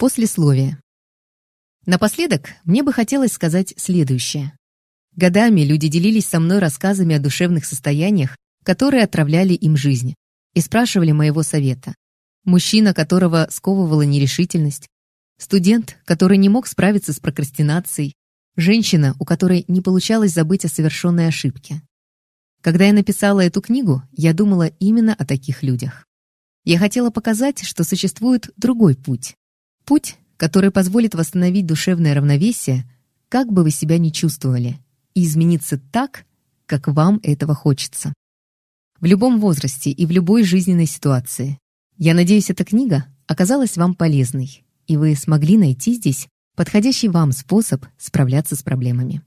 Послесловие. Напоследок мне бы хотелось сказать следующее. Годами люди делились со мной рассказами о душевных состояниях, которые отравляли им жизнь, и спрашивали моего совета. Мужчина, которого сковывала нерешительность, студент, который не мог справиться с прокрастинацией, женщина, у которой не получалось забыть о совершенной ошибке. Когда я написала эту книгу, я думала именно о таких людях. Я хотела показать, что существует другой путь. Путь, который позволит восстановить душевное равновесие, как бы вы себя ни чувствовали, и измениться так, как вам этого хочется. В любом возрасте и в любой жизненной ситуации. Я надеюсь, эта книга оказалась вам полезной, и вы смогли найти здесь подходящий вам способ справляться с проблемами.